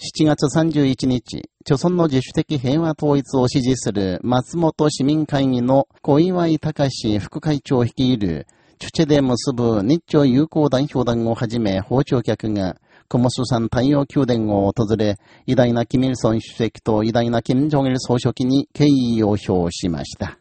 7月31日、著村の自主的平和統一を支持する松本市民会議の小岩井隆副会長率いる、チュチェで結ぶ日朝友好代表団をはじめ訪朝客が、コモス山太陽宮殿を訪れ、偉大なキミルソン主席と偉大なキム・ジョン総書記に敬意を表しました。